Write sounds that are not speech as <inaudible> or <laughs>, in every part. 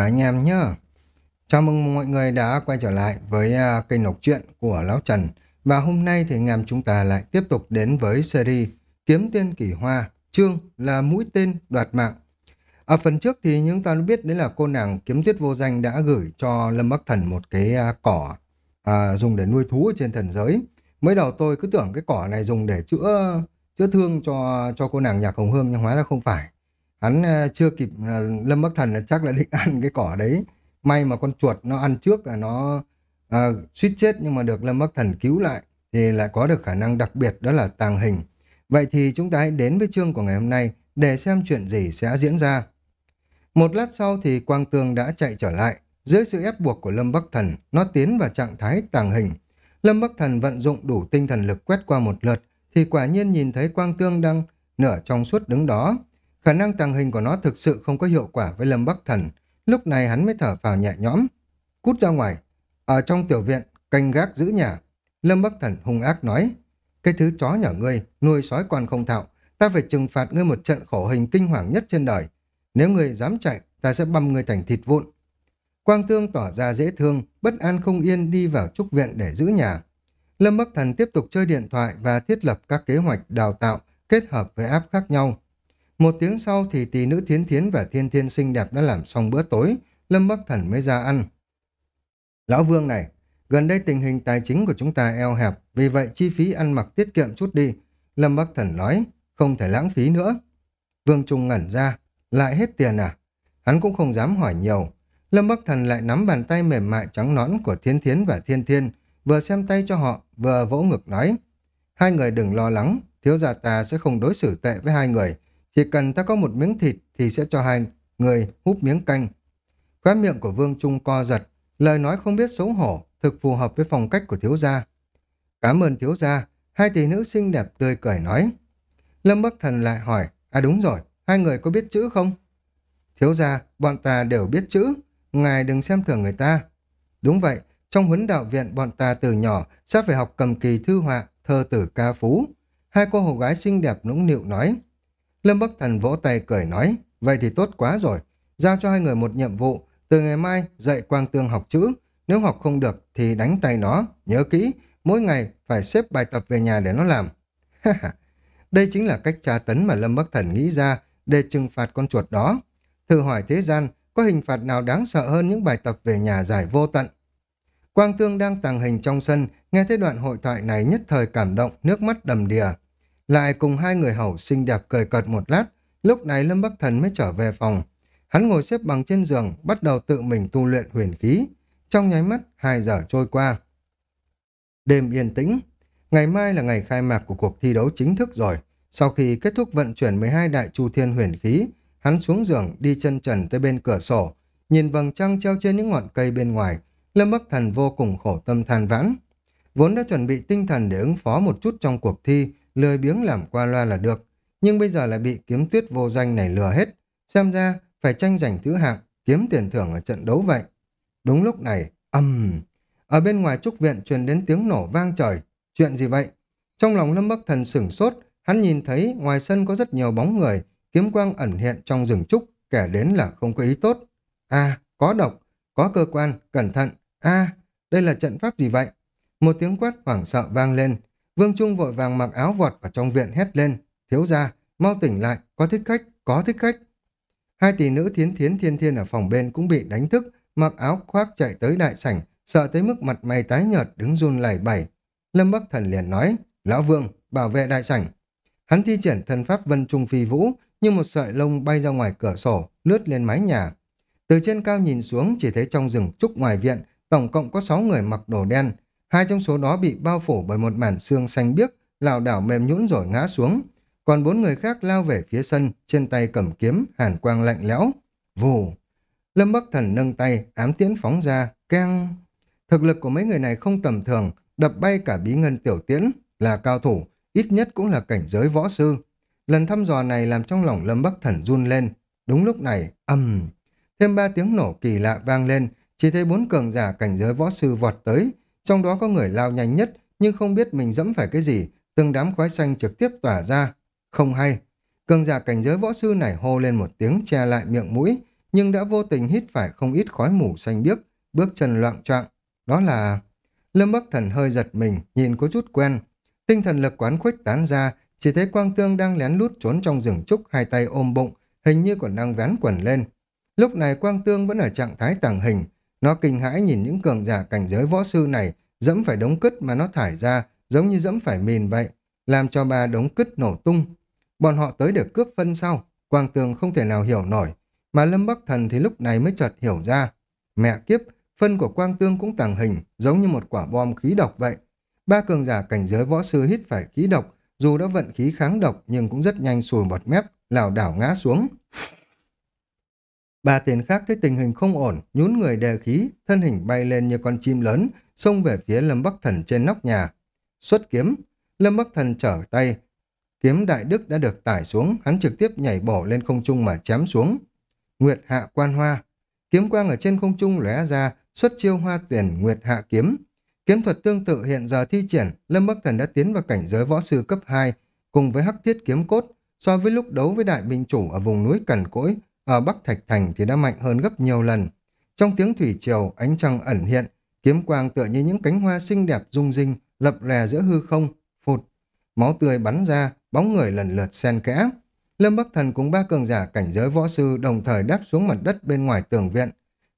Cả anh em nhé Chào mừng mọi người đã quay trở lại với uh, kênh đọc truyện của Lão Trần. Và hôm nay thì anh em chúng ta lại tiếp tục đến với series Kiếm Tiên Kỳ Hoa, chương là mũi tên đoạt mạng. Ở phần trước thì chúng ta biết đấy là cô nàng kiếm tuyết vô danh đã gửi cho Lâm Bắc Thần một cái uh, cỏ uh, dùng để nuôi thú ở trên thần giới. Mới đầu tôi cứ tưởng cái cỏ này dùng để chữa chữa thương cho cho cô nàng Nhạc Hồng Hương nhưng hóa ra không phải hắn ờ, chưa kịp ờ, lâm bắc thần chắc là định <laughs> ăn cái cỏ đấy. May mà con chuột nó ăn trước là nó à, suýt chết nhưng mà được lâm bắc thần cứu lại thì lại có được khả năng đặc biệt đó là tàng hình. Vậy thì chúng ta hãy đến với chương của ngày hôm nay để xem chuyện gì sẽ diễn ra. Một lát sau thì quang tương đã chạy trở lại. Dưới sự ép buộc của lâm bắc thần nó tiến vào trạng thái tàng hình. Lâm bắc thần vận dụng đủ tinh thần lực quét qua một lượt thì quả nhiên nhìn thấy quang tương đang nửa trong suốt đứng đó. Khả năng tàng hình của nó thực sự không có hiệu quả với Lâm Bắc Thần. Lúc này hắn mới thở phào nhẹ nhõm. Cút ra ngoài. Ở trong tiểu viện, canh gác giữ nhà. Lâm Bắc Thần hung ác nói. Cái thứ chó nhỏ ngươi, nuôi sói còn không thạo. Ta phải trừng phạt ngươi một trận khổ hình kinh hoàng nhất trên đời. Nếu ngươi dám chạy, ta sẽ băm ngươi thành thịt vụn. Quang Tương tỏ ra dễ thương, bất an không yên đi vào trúc viện để giữ nhà. Lâm Bắc Thần tiếp tục chơi điện thoại và thiết lập các kế hoạch đào tạo kết hợp với áp khác nhau. Một tiếng sau thì tỷ nữ thiến thiến và thiên thiên xinh đẹp đã làm xong bữa tối, Lâm Bắc Thần mới ra ăn. Lão Vương này, gần đây tình hình tài chính của chúng ta eo hẹp, vì vậy chi phí ăn mặc tiết kiệm chút đi. Lâm Bắc Thần nói, không thể lãng phí nữa. Vương Trung ngẩn ra, lại hết tiền à? Hắn cũng không dám hỏi nhiều. Lâm Bắc Thần lại nắm bàn tay mềm mại trắng nõn của Thiên Thiến và Thiên Thiên, vừa xem tay cho họ, vừa vỗ ngực nói. Hai người đừng lo lắng, thiếu gia ta sẽ không đối xử tệ với hai người, chỉ cần ta có một miếng thịt thì sẽ cho hai người húp miếng canh. Khóe miệng của Vương Trung co giật, lời nói không biết xấu hổ, thực phù hợp với phong cách của thiếu gia. Cảm ơn thiếu gia, hai tỷ nữ xinh đẹp tươi cười nói. Lâm Bắc Thần lại hỏi, à đúng rồi, hai người có biết chữ không? Thiếu gia, bọn ta đều biết chữ, ngài đừng xem thường người ta. Đúng vậy, trong huấn đạo viện bọn ta từ nhỏ sẽ phải học cầm kỳ thư họa, thơ tử ca phú. Hai cô hầu gái xinh đẹp nũng nịu nói. Lâm Bắc Thần vỗ tay cười nói, vậy thì tốt quá rồi, giao cho hai người một nhiệm vụ, từ ngày mai dạy Quang Tương học chữ, nếu học không được thì đánh tay nó, nhớ kỹ, mỗi ngày phải xếp bài tập về nhà để nó làm. <laughs> Đây chính là cách tra tấn mà Lâm Bắc Thần nghĩ ra để trừng phạt con chuột đó. Thử hỏi thế gian, có hình phạt nào đáng sợ hơn những bài tập về nhà giải vô tận? Quang Tương đang tàng hình trong sân, nghe thấy đoạn hội thoại này nhất thời cảm động, nước mắt đầm đìa lại cùng hai người hầu xinh đẹp cười cợt một lát, lúc này Lâm Bắc Thần mới trở về phòng. Hắn ngồi xếp bằng trên giường, bắt đầu tự mình tu luyện huyền khí. Trong nháy mắt, hai giờ trôi qua. Đêm yên tĩnh. Ngày mai là ngày khai mạc của cuộc thi đấu chính thức rồi. Sau khi kết thúc vận chuyển 12 đại chu thiên huyền khí, hắn xuống giường đi chân trần tới bên cửa sổ, nhìn vầng trăng treo trên những ngọn cây bên ngoài. Lâm Bắc Thần vô cùng khổ tâm than vãn. Vốn đã chuẩn bị tinh thần để ứng phó một chút trong cuộc thi, lười biếng làm qua loa là được, nhưng bây giờ lại bị kiếm tuyết vô danh này lừa hết. Xem ra phải tranh giành thứ hạng, kiếm tiền thưởng ở trận đấu vậy. Đúng lúc này, ầm Ở bên ngoài trúc viện truyền đến tiếng nổ vang trời. Chuyện gì vậy? Trong lòng Lâm Bắc Thần sửng sốt, hắn nhìn thấy ngoài sân có rất nhiều bóng người, kiếm quang ẩn hiện trong rừng trúc, kẻ đến là không có ý tốt. À, có độc, có cơ quan, cẩn thận. À, đây là trận pháp gì vậy? Một tiếng quát hoảng sợ vang lên, Vương Trung vội vàng mặc áo vọt vào trong viện hét lên. Thiếu ra, mau tỉnh lại, có thích khách, có thích khách. Hai tỷ nữ thiến thiến thiên thiên ở phòng bên cũng bị đánh thức, mặc áo khoác chạy tới đại sảnh, sợ tới mức mặt mày tái nhợt đứng run lẩy bẩy. Lâm Bắc Thần liền nói, Lão Vương, bảo vệ đại sảnh. Hắn thi triển thân pháp vân trung phi vũ, như một sợi lông bay ra ngoài cửa sổ, lướt lên mái nhà. Từ trên cao nhìn xuống, chỉ thấy trong rừng trúc ngoài viện, tổng cộng có sáu người mặc đồ đen, Hai trong số đó bị bao phủ bởi một màn xương xanh biếc, lảo đảo mềm nhũn rồi ngã xuống. Còn bốn người khác lao về phía sân, trên tay cầm kiếm, hàn quang lạnh lẽo. Vù! Lâm Bắc Thần nâng tay, ám tiễn phóng ra, keng. Thực lực của mấy người này không tầm thường, đập bay cả bí ngân tiểu tiễn, là cao thủ, ít nhất cũng là cảnh giới võ sư. Lần thăm dò này làm trong lòng Lâm Bắc Thần run lên. Đúng lúc này, ầm! Thêm ba tiếng nổ kỳ lạ vang lên, chỉ thấy bốn cường giả cảnh giới võ sư vọt tới, trong đó có người lao nhanh nhất, nhưng không biết mình dẫm phải cái gì, từng đám khói xanh trực tiếp tỏa ra. Không hay. Cường giả cảnh giới võ sư này hô lên một tiếng che lại miệng mũi, nhưng đã vô tình hít phải không ít khói mù xanh biếc, bước chân loạn trọng. Đó là... Lâm Bắc Thần hơi giật mình, nhìn có chút quen. Tinh thần lực quán khuếch tán ra, chỉ thấy Quang Tương đang lén lút trốn trong rừng trúc, hai tay ôm bụng, hình như còn đang vén quần lên. Lúc này Quang Tương vẫn ở trạng thái tàng hình, nó kinh hãi nhìn những cường giả cảnh giới võ sư này dẫm phải đống cứt mà nó thải ra, giống như dẫm phải mìn vậy, làm cho ba đống cứt nổ tung. Bọn họ tới để cướp phân sau, Quang tường không thể nào hiểu nổi, mà Lâm Bắc Thần thì lúc này mới chợt hiểu ra. Mẹ kiếp, phân của Quang Tương cũng tàng hình, giống như một quả bom khí độc vậy. Ba cường giả cảnh giới võ sư hít phải khí độc, dù đã vận khí kháng độc nhưng cũng rất nhanh sùi bọt mép, lảo đảo ngã xuống. Ba tên khác thấy tình hình không ổn, nhún người đè khí, thân hình bay lên như con chim lớn, xông về phía Lâm Bắc Thần trên nóc nhà. Xuất kiếm, Lâm Bắc Thần trở tay, kiếm đại đức đã được tải xuống, hắn trực tiếp nhảy bổ lên không trung mà chém xuống. Nguyệt hạ quan hoa, kiếm quang ở trên không trung lóe ra, xuất chiêu hoa tuyển Nguyệt hạ kiếm. Kiếm thuật tương tự hiện giờ thi triển, Lâm Bắc Thần đã tiến vào cảnh giới võ sư cấp 2, cùng với hắc thiết kiếm cốt, so với lúc đấu với đại minh chủ ở vùng núi Cẩn Cỗi, ở Bắc Thạch Thành thì đã mạnh hơn gấp nhiều lần. Trong tiếng thủy triều, ánh trăng ẩn hiện, kiếm quang tựa như những cánh hoa xinh đẹp rung rinh, lập lè giữa hư không, phụt. Máu tươi bắn ra, bóng người lần lượt xen kẽ. Lâm Bắc Thần cùng ba cường giả cảnh giới võ sư đồng thời đáp xuống mặt đất bên ngoài tường viện.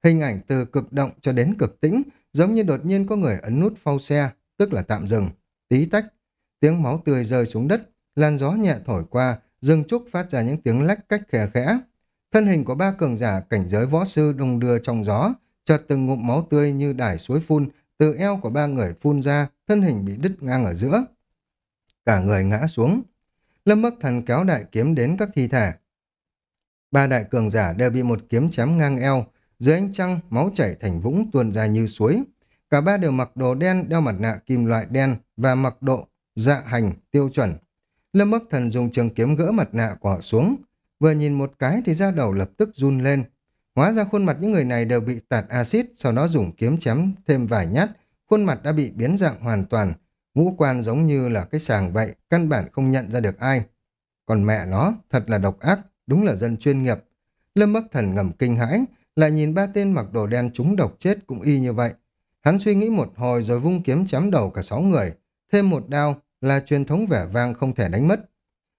Hình ảnh từ cực động cho đến cực tĩnh, giống như đột nhiên có người ấn nút phau xe, tức là tạm dừng. Tí tách, tiếng máu tươi rơi xuống đất, làn gió nhẹ thổi qua, rừng trúc phát ra những tiếng lách cách khẽ khẽ. Thân hình của ba cường giả cảnh giới võ sư đung đưa trong gió, chợt từng ngụm máu tươi như đải suối phun, từ eo của ba người phun ra, thân hình bị đứt ngang ở giữa. Cả người ngã xuống. Lâm Bắc Thần kéo đại kiếm đến các thi thể. Ba đại cường giả đều bị một kiếm chém ngang eo, dưới ánh trăng, máu chảy thành vũng tuôn ra như suối. Cả ba đều mặc đồ đen, đeo mặt nạ kim loại đen và mặc độ dạ hành tiêu chuẩn. Lâm Bắc Thần dùng trường kiếm gỡ mặt nạ của họ xuống, vừa nhìn một cái thì da đầu lập tức run lên. Hóa ra khuôn mặt những người này đều bị tạt axit, sau đó dùng kiếm chém thêm vài nhát, khuôn mặt đã bị biến dạng hoàn toàn, ngũ quan giống như là cái sàng vậy, căn bản không nhận ra được ai. Còn mẹ nó, thật là độc ác, đúng là dân chuyên nghiệp. Lâm Bắc Thần ngầm kinh hãi, lại nhìn ba tên mặc đồ đen trúng độc chết cũng y như vậy. Hắn suy nghĩ một hồi rồi vung kiếm chém đầu cả sáu người, thêm một đao là truyền thống vẻ vang không thể đánh mất.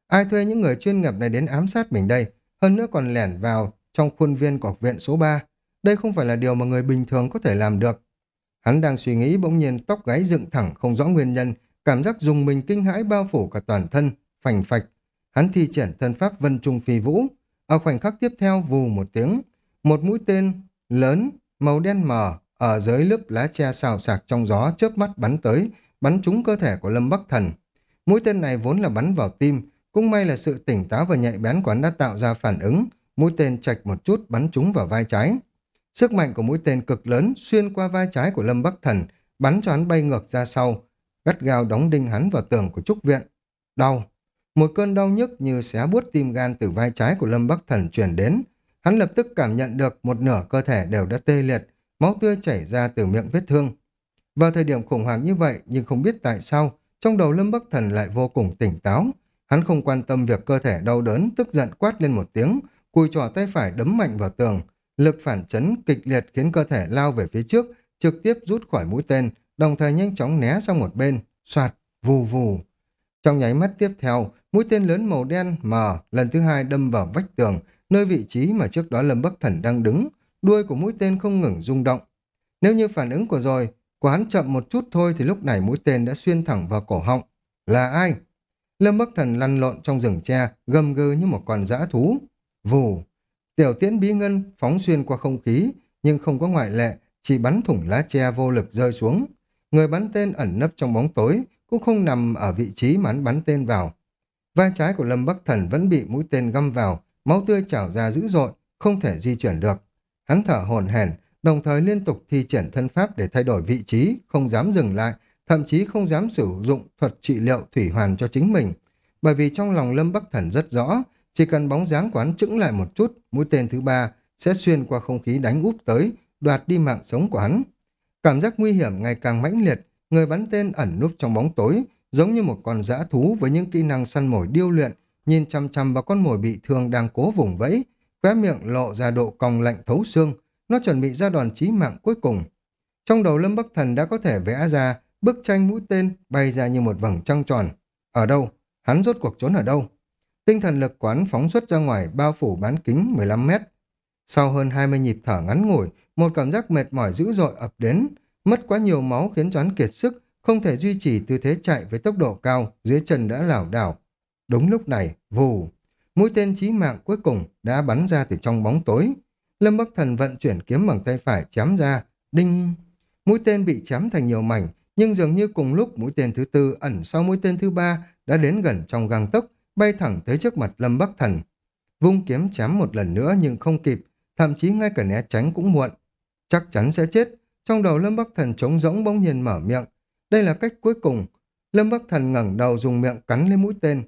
Ai thuê những người chuyên nghiệp này đến ám sát mình đây, hơn nữa còn lẻn vào trong khuôn viên của học viện số 3. Đây không phải là điều mà người bình thường có thể làm được. Hắn đang suy nghĩ bỗng nhiên tóc gáy dựng thẳng không rõ nguyên nhân, cảm giác dùng mình kinh hãi bao phủ cả toàn thân, phành phạch. Hắn thi triển thân pháp vân trung phi vũ. Ở khoảnh khắc tiếp theo vù một tiếng, một mũi tên lớn, màu đen mờ, ở dưới lớp lá tre xào sạc trong gió chớp mắt bắn tới, bắn trúng cơ thể của Lâm Bắc Thần. Mũi tên này vốn là bắn vào tim, cũng may là sự tỉnh táo và nhạy bén của hắn đã tạo ra phản ứng, mũi tên chạch một chút bắn trúng vào vai trái. Sức mạnh của mũi tên cực lớn xuyên qua vai trái của Lâm Bắc Thần, bắn cho hắn bay ngược ra sau, gắt gao đóng đinh hắn vào tường của trúc viện. Đau. Một cơn đau nhức như xé buốt tim gan từ vai trái của Lâm Bắc Thần truyền đến. Hắn lập tức cảm nhận được một nửa cơ thể đều đã tê liệt, máu tươi chảy ra từ miệng vết thương. Vào thời điểm khủng hoảng như vậy, nhưng không biết tại sao, trong đầu Lâm Bắc Thần lại vô cùng tỉnh táo. Hắn không quan tâm việc cơ thể đau đớn, tức giận quát lên một tiếng, cùi trò tay phải đấm mạnh vào tường. Lực phản chấn kịch liệt khiến cơ thể lao về phía trước, trực tiếp rút khỏi mũi tên, đồng thời nhanh chóng né sang một bên, soạt, vù vù. Trong nháy mắt tiếp theo, mũi tên lớn màu đen mờ lần thứ hai đâm vào vách tường, nơi vị trí mà trước đó Lâm Bắc Thần đang đứng, đuôi của mũi tên không ngừng rung động. Nếu như phản ứng của rồi, của hắn chậm một chút thôi thì lúc này mũi tên đã xuyên thẳng vào cổ họng. Là ai? Lâm Bắc Thần lăn lộn trong rừng tre, gầm gừ như một con dã thú. Vù! Tiểu tiễn bí ngân phóng xuyên qua không khí, nhưng không có ngoại lệ, chỉ bắn thủng lá tre vô lực rơi xuống. Người bắn tên ẩn nấp trong bóng tối, cũng không nằm ở vị trí mà hắn bắn tên vào. Vai trái của Lâm Bắc Thần vẫn bị mũi tên găm vào, máu tươi trào ra dữ dội, không thể di chuyển được. Hắn thở hổn hển, đồng thời liên tục thi triển thân pháp để thay đổi vị trí, không dám dừng lại, thậm chí không dám sử dụng thuật trị liệu thủy hoàn cho chính mình. Bởi vì trong lòng Lâm Bắc Thần rất rõ, chỉ cần bóng dáng quán chững lại một chút, mũi tên thứ ba sẽ xuyên qua không khí đánh úp tới, đoạt đi mạng sống của hắn. Cảm giác nguy hiểm ngày càng mãnh liệt, người bắn tên ẩn núp trong bóng tối, giống như một con dã thú với những kỹ năng săn mồi điêu luyện, nhìn chăm chăm vào con mồi bị thương đang cố vùng vẫy, khóe miệng lộ ra độ cong lạnh thấu xương, nó chuẩn bị ra đòn chí mạng cuối cùng. Trong đầu Lâm Bắc Thần đã có thể vẽ ra bức tranh mũi tên bay ra như một vầng trăng tròn. Ở đâu? Hắn rốt cuộc trốn ở đâu? Tinh thần lực quán phóng xuất ra ngoài bao phủ bán kính 15 mét. Sau hơn 20 nhịp thở ngắn ngủi, một cảm giác mệt mỏi dữ dội ập đến. Mất quá nhiều máu khiến choán kiệt sức, không thể duy trì tư thế chạy với tốc độ cao, dưới chân đã lảo đảo. Đúng lúc này, vù, mũi tên chí mạng cuối cùng đã bắn ra từ trong bóng tối. Lâm Bắc Thần vận chuyển kiếm bằng tay phải chém ra, đinh. Mũi tên bị chém thành nhiều mảnh, nhưng dường như cùng lúc mũi tên thứ tư ẩn sau mũi tên thứ ba đã đến gần trong gang tấc, bay thẳng tới trước mặt Lâm Bắc Thần. Vung kiếm chém một lần nữa nhưng không kịp, thậm chí ngay cả né tránh cũng muộn. Chắc chắn sẽ chết. Trong đầu Lâm Bắc Thần trống rỗng bỗng nhiên mở miệng. Đây là cách cuối cùng. Lâm Bắc Thần ngẩng đầu dùng miệng cắn lên mũi tên.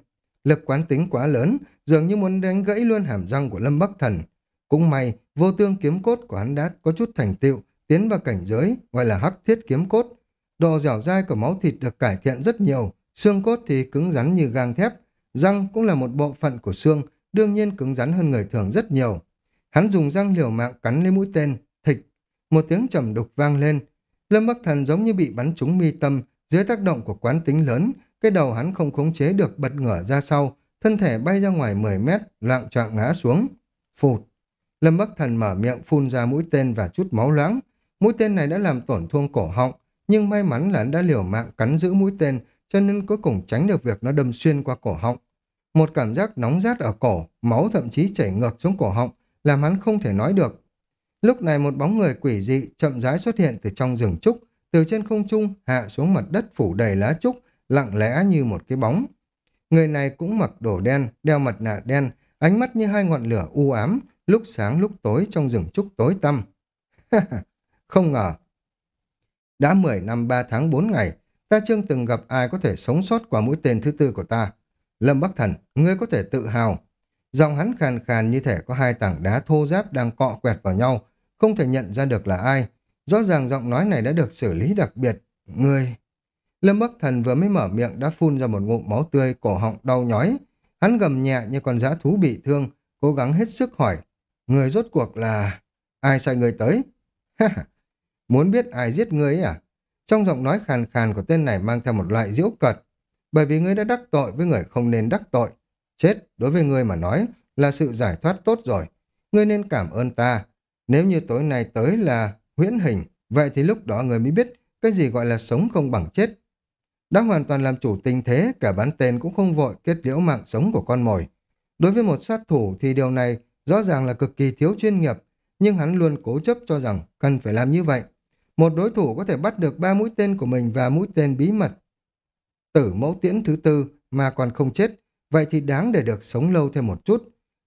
Lực quán tính quá lớn, dường như muốn đánh gãy luôn hàm răng của Lâm Bắc Thần. Cũng may, vô tương kiếm cốt của hắn đã có chút thành tựu, tiến vào cảnh giới, gọi là hắc thiết kiếm cốt. Độ dẻo dai của máu thịt được cải thiện rất nhiều, xương cốt thì cứng rắn như gang thép, răng cũng là một bộ phận của xương, đương nhiên cứng rắn hơn người thường rất nhiều. Hắn dùng răng liều mạng cắn lấy mũi tên, thịch, một tiếng trầm đục vang lên. Lâm Bắc Thần giống như bị bắn trúng mi tâm, dưới tác động của quán tính lớn, cái đầu hắn không khống chế được bật ngửa ra sau, thân thể bay ra ngoài 10 mét, loạn trọng ngã xuống. Phụt! Lâm Bắc Thần mở miệng phun ra mũi tên và chút máu loãng. Mũi tên này đã làm tổn thương cổ họng, nhưng may mắn là anh đã liều mạng cắn giữ mũi tên, cho nên cuối cùng tránh được việc nó đâm xuyên qua cổ họng. Một cảm giác nóng rát ở cổ, máu thậm chí chảy ngược xuống cổ họng, làm hắn không thể nói được. Lúc này một bóng người quỷ dị chậm rãi xuất hiện từ trong rừng trúc, từ trên không trung hạ xuống mặt đất phủ đầy lá trúc, lặng lẽ như một cái bóng. Người này cũng mặc đồ đen, đeo mặt nạ đen, ánh mắt như hai ngọn lửa u ám, lúc sáng lúc tối trong rừng trúc tối tăm. <laughs> không ngờ. Đã 10 năm 3 tháng 4 ngày, ta chưa từng gặp ai có thể sống sót qua mũi tên thứ tư của ta. Lâm Bắc Thần, ngươi có thể tự hào. Giọng hắn khàn khàn như thể có hai tảng đá thô ráp đang cọ quẹt vào nhau, không thể nhận ra được là ai. Rõ ràng giọng nói này đã được xử lý đặc biệt. Ngươi... Lâm Bắc Thần vừa mới mở miệng đã phun ra một ngụm máu tươi, cổ họng đau nhói. Hắn gầm nhẹ như con dã thú bị thương, cố gắng hết sức hỏi. Người rốt cuộc là... Ai sai người tới? Ha Muốn biết ai giết ngươi ấy à? Trong giọng nói khàn khàn của tên này mang theo một loại diễu cợt. Bởi vì ngươi đã đắc tội với người không nên đắc tội. Chết, đối với ngươi mà nói, là sự giải thoát tốt rồi. Ngươi nên cảm ơn ta. Nếu như tối nay tới là huyễn hình, vậy thì lúc đó ngươi mới biết cái gì gọi là sống không bằng chết. Đã hoàn toàn làm chủ tình thế, cả bán tên cũng không vội kết liễu mạng sống của con mồi. Đối với một sát thủ thì điều này rõ ràng là cực kỳ thiếu chuyên nghiệp, nhưng hắn luôn cố chấp cho rằng cần phải làm như vậy. Một đối thủ có thể bắt được ba mũi tên của mình và mũi tên bí mật. Tử mẫu tiễn thứ tư mà còn không chết, vậy thì đáng để được sống lâu thêm một chút.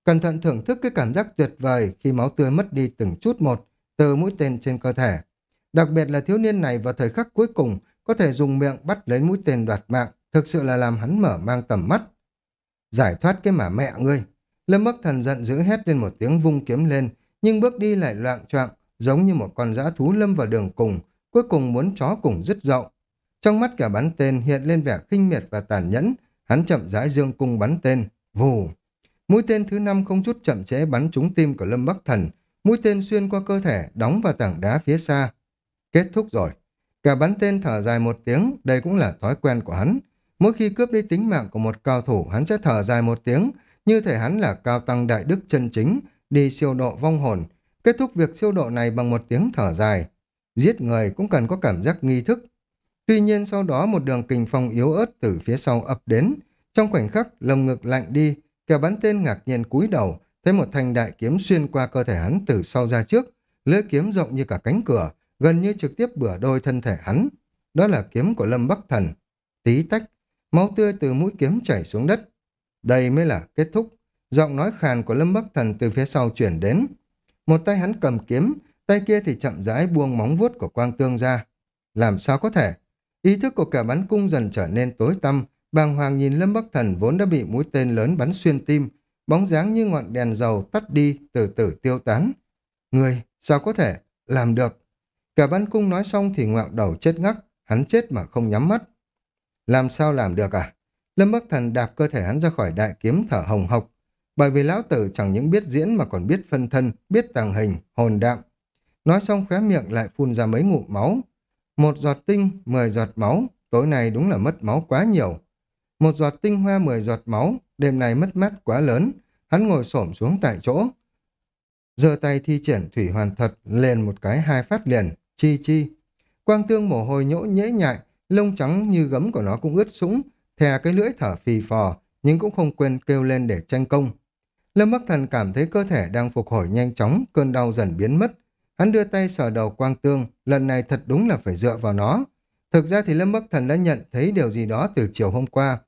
Cẩn thận thưởng thức cái cảm giác tuyệt vời khi máu tươi mất đi từng chút một từ mũi tên trên cơ thể. Đặc biệt là thiếu niên này vào thời khắc cuối cùng có thể dùng miệng bắt lấy mũi tên đoạt mạng, thực sự là làm hắn mở mang tầm mắt. Giải thoát cái mả mẹ ngươi. Lâm Bắc Thần giận dữ hét lên một tiếng vung kiếm lên, nhưng bước đi lại loạn choạng, giống như một con dã thú lâm vào đường cùng, cuối cùng muốn chó cùng dứt dậu. Trong mắt cả bắn tên hiện lên vẻ khinh miệt và tàn nhẫn, hắn chậm rãi dương cung bắn tên, vù. Mũi tên thứ năm không chút chậm trễ bắn trúng tim của Lâm Bắc Thần, mũi tên xuyên qua cơ thể, đóng vào tảng đá phía xa. Kết thúc rồi. Cả bắn tên thở dài một tiếng, đây cũng là thói quen của hắn. Mỗi khi cướp đi tính mạng của một cao thủ, hắn sẽ thở dài một tiếng, như thể hắn là cao tăng đại đức chân chính, đi siêu độ vong hồn. Kết thúc việc siêu độ này bằng một tiếng thở dài. Giết người cũng cần có cảm giác nghi thức. Tuy nhiên sau đó một đường kình phong yếu ớt từ phía sau ập đến. Trong khoảnh khắc, lồng ngực lạnh đi, kẻ bắn tên ngạc nhiên cúi đầu, thấy một thanh đại kiếm xuyên qua cơ thể hắn từ sau ra trước, lưỡi kiếm rộng như cả cánh cửa, gần như trực tiếp bửa đôi thân thể hắn. Đó là kiếm của Lâm Bắc Thần. Tí tách, máu tươi từ mũi kiếm chảy xuống đất. Đây mới là kết thúc. Giọng nói khàn của Lâm Bắc Thần từ phía sau chuyển đến. Một tay hắn cầm kiếm, tay kia thì chậm rãi buông móng vuốt của quang tương ra. Làm sao có thể? Ý thức của cả bắn cung dần trở nên tối tăm, bàng hoàng nhìn Lâm Bắc Thần vốn đã bị mũi tên lớn bắn xuyên tim, bóng dáng như ngọn đèn dầu tắt đi, từ từ tiêu tán. Người, sao có thể? Làm được. Cả bắn cung nói xong thì ngoạo đầu chết ngắc, hắn chết mà không nhắm mắt. Làm sao làm được à? Lâm Bắc Thần đạp cơ thể hắn ra khỏi đại kiếm thở hồng hộc bởi vì lão tử chẳng những biết diễn mà còn biết phân thân, biết tàng hình, hồn đạm. Nói xong khóe miệng lại phun ra mấy ngụm máu. Một giọt tinh, mười giọt máu, tối nay đúng là mất máu quá nhiều. Một giọt tinh hoa mười giọt máu, đêm nay mất mát quá lớn. Hắn ngồi xổm xuống tại chỗ. giơ tay thi triển thủy hoàn thật lên một cái hai phát liền, chi chi. Quang tương mồ hôi nhỗ nhễ nhại, lông trắng như gấm của nó cũng ướt sũng, thè cái lưỡi thở phì phò, nhưng cũng không quên kêu lên để tranh công. Lâm Bắc Thần cảm thấy cơ thể đang phục hồi nhanh chóng, cơn đau dần biến mất. Hắn đưa tay sờ đầu quang tương, lần này thật đúng là phải dựa vào nó. Thực ra thì Lâm Bắc Thần đã nhận thấy điều gì đó từ chiều hôm qua.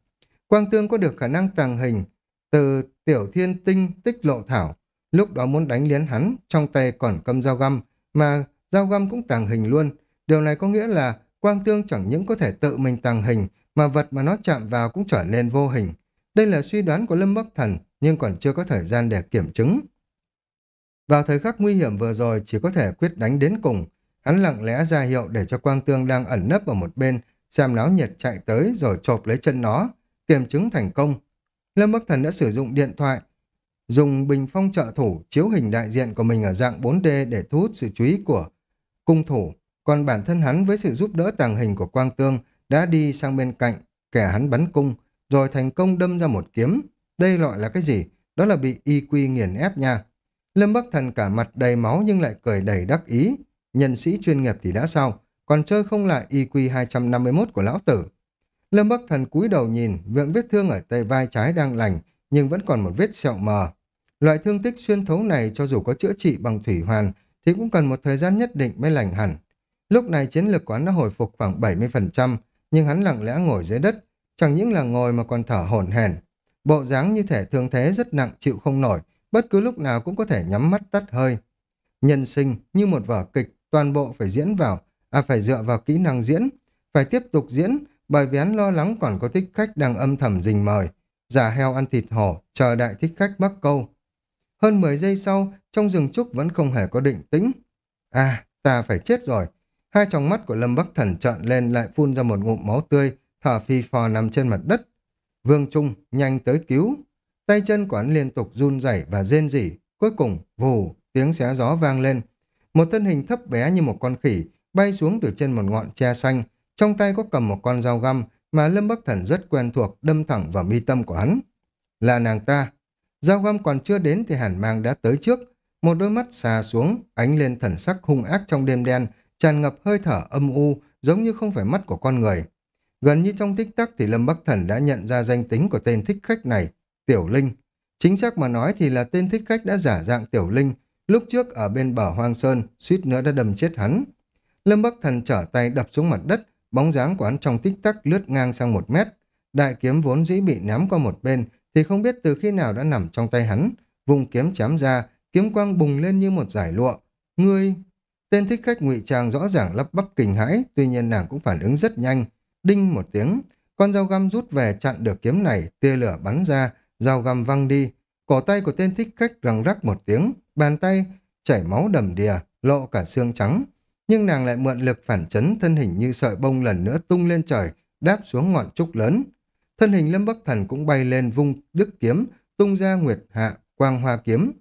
Quang tương có được khả năng tàng hình từ tiểu thiên tinh tích lộ thảo. Lúc đó muốn đánh liến hắn, trong tay còn cầm dao găm, mà dao găm cũng tàng hình luôn. Điều này có nghĩa là quang tương chẳng những có thể tự mình tàng hình, mà vật mà nó chạm vào cũng trở nên vô hình. Đây là suy đoán của Lâm Bắc Thần, nhưng còn chưa có thời gian để kiểm chứng. Vào thời khắc nguy hiểm vừa rồi chỉ có thể quyết đánh đến cùng. Hắn lặng lẽ ra hiệu để cho Quang Tương đang ẩn nấp ở một bên, xem náo nhiệt chạy tới rồi chộp lấy chân nó, kiểm chứng thành công. Lâm Bắc Thần đã sử dụng điện thoại, dùng bình phong trợ thủ chiếu hình đại diện của mình ở dạng 4D để thu hút sự chú ý của cung thủ. Còn bản thân hắn với sự giúp đỡ tàng hình của Quang Tương đã đi sang bên cạnh, kẻ hắn bắn cung, rồi thành công đâm ra một kiếm. Đây gọi là cái gì? Đó là bị y quy nghiền ép nha. Lâm Bắc Thần cả mặt đầy máu nhưng lại cười đầy đắc ý. Nhân sĩ chuyên nghiệp thì đã sao? Còn chơi không lại IQ 251 của lão tử. Lâm Bắc Thần cúi đầu nhìn, miệng vết thương ở tay vai trái đang lành, nhưng vẫn còn một vết sẹo mờ. Loại thương tích xuyên thấu này cho dù có chữa trị bằng thủy hoàn, thì cũng cần một thời gian nhất định mới lành hẳn. Lúc này chiến lược quán đã hồi phục khoảng 70%, nhưng hắn lặng lẽ ngồi dưới đất, chẳng những là ngồi mà còn thở hổn hển. Bộ dáng như thể thương thế rất nặng chịu không nổi, bất cứ lúc nào cũng có thể nhắm mắt tắt hơi. Nhân sinh như một vở kịch, toàn bộ phải diễn vào, à phải dựa vào kỹ năng diễn, phải tiếp tục diễn, bởi vì hắn lo lắng còn có thích khách đang âm thầm rình mời, giả heo ăn thịt hổ, chờ đại thích khách mắc câu. Hơn 10 giây sau, trong rừng trúc vẫn không hề có định tĩnh. À, ta phải chết rồi. Hai tròng mắt của Lâm Bắc Thần trợn lên lại phun ra một ngụm máu tươi, thở phi phò nằm trên mặt đất. Vương Trung, nhanh tới cứu. Tay chân của hắn liên tục run rẩy và rên rỉ. Cuối cùng, vù, tiếng xé gió vang lên. Một thân hình thấp bé như một con khỉ bay xuống từ trên một ngọn tre xanh. Trong tay có cầm một con dao găm mà Lâm Bắc Thần rất quen thuộc đâm thẳng vào mi tâm của hắn. Là nàng ta. Dao găm còn chưa đến thì hàn mang đã tới trước. Một đôi mắt xà xuống, ánh lên thần sắc hung ác trong đêm đen, tràn ngập hơi thở âm u, giống như không phải mắt của con người. Gần như trong tích tắc thì Lâm Bắc Thần đã nhận ra danh tính của tên thích khách này, Tiểu Linh. Chính xác mà nói thì là tên thích khách đã giả dạng Tiểu Linh, lúc trước ở bên bờ Hoang Sơn, suýt nữa đã đâm chết hắn. Lâm Bắc Thần trở tay đập xuống mặt đất, bóng dáng của hắn trong tích tắc lướt ngang sang một mét. Đại kiếm vốn dĩ bị ném qua một bên, thì không biết từ khi nào đã nằm trong tay hắn. Vùng kiếm chém ra, kiếm quang bùng lên như một giải lụa. Ngươi... Tên thích khách ngụy trang rõ ràng lắp bắp kinh hãi, tuy nhiên nàng cũng phản ứng rất nhanh. Đinh một tiếng, con dao găm rút về chặn được kiếm này, tia lửa bắn ra, dao găm văng đi. Cổ tay của tên thích khách răng rắc một tiếng, bàn tay chảy máu đầm đìa, lộ cả xương trắng. Nhưng nàng lại mượn lực phản chấn thân hình như sợi bông lần nữa tung lên trời, đáp xuống ngọn trúc lớn. Thân hình Lâm Bắc Thần cũng bay lên vung đức kiếm, tung ra nguyệt hạ, quang hoa kiếm.